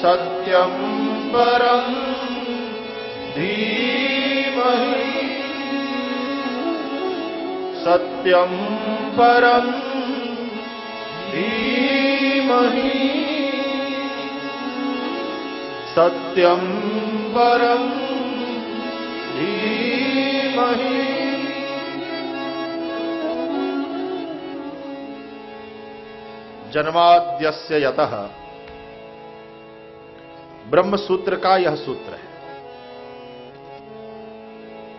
सत्यम् परम् धीमहि। सत्यम् परम् धीमहि। सत्यम् परम् धीमहि। जन्माद्यस्य यतः ब्रह्म सूत्र का यह सूत्र है।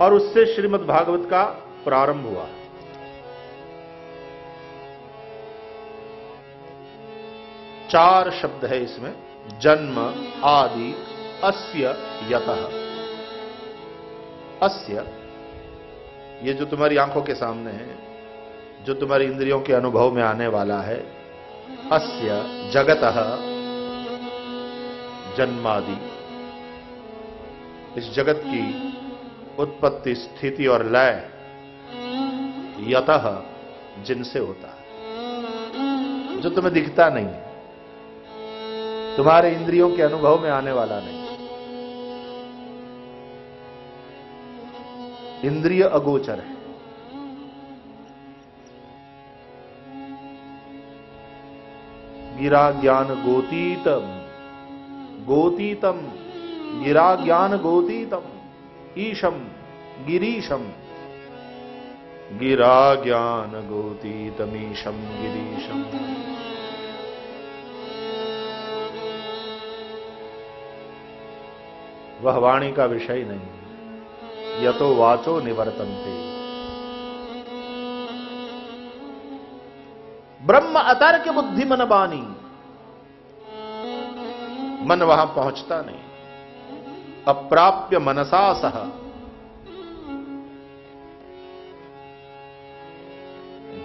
और उससे श्रीमद् भागवत का प्रारंभ हुआ। चार शब्द है इसमें, जन्म, आदि, अस्य, यत। अस्य, ये जो तुम्हारी आँखों के सामने है, जो तुम्हारी इंद्रियों के अनुभव में आने वाला है, अस्य, जगत। जन्मादि। इस जगत की उत्पत्ति, स्थिति और लय यतः जिनसे होता है। जो तुम्हें दिखता नहीं है। तुम्हारे इंद्रियों के अनुभव में आने वाला नहीं। इंद्रिय अगोचर है। गिरा ज्ञान गोतीतम गोतीतम गिरा ज्ञान गोतीतम, ईशम, गिरीशम। गिरा ज्ञान गोतीतमीशम, गिरीशम। वह वाणी का विषय नहीं यतो वाचो निवर्तनते। ब्रह्म अतर्क बुद्धि मन बानी। मन वहाँ पहुँचता नहीं। अप्राप्य मनसा सह।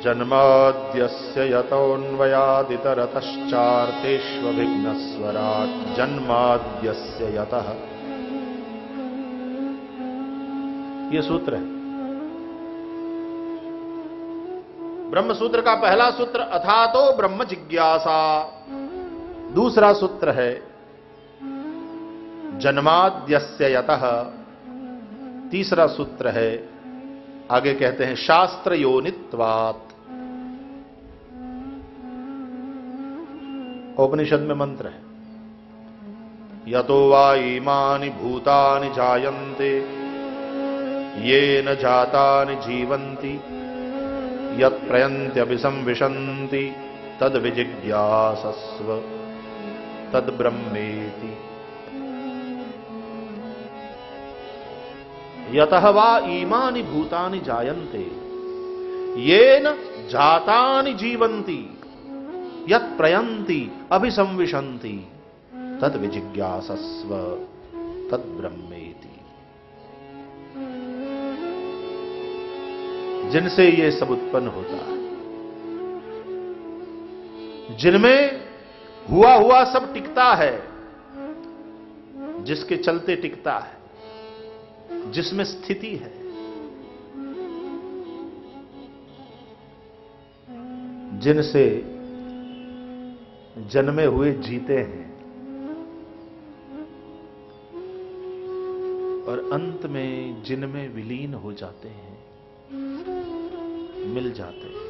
जन्माद्यस्य यतोऽन्वयादितरतश्चार्तेष्वभिघ्नस्वराट् जन्माद्यस्य यतः। ये सूत्र है। ब्रह्म सूत्र का पहला सूत्र अथा तो ब्रह्म जिज्ञासा। दूसरा सूत्र है जन्माद्यस्य यतः। तीसरा सूत्र है, आगे कहते हैं शास्त्र योनित्वात उपनिषद में मंत्र है, यतो वा इमानि भूतानि जायन्ते ये न जातानि जीवन्ति यत्प्रयन्त्यभिसंविशन्ति तद विजिज्ञासस्व तद ब्रह्मेति यतः वा ईमानि भूतानि जायन्ते। येन जातानि जीवन्ति, यत् प्रयन्ति, अभिसंविशन्ति। तद विजिज्ञासस्व, तद ब्रह्मेति। जिनसे ये सब उत्पन्न होता है, जिनमें हुआ हुआ सब टिकता है, जिसके चलते टिकता है जिसमें स्थिति है। जिनसे जन्मे हुए जीते हैं और अंत में जिनमें विलीन हो जाते हैं, मिल जाते हैं।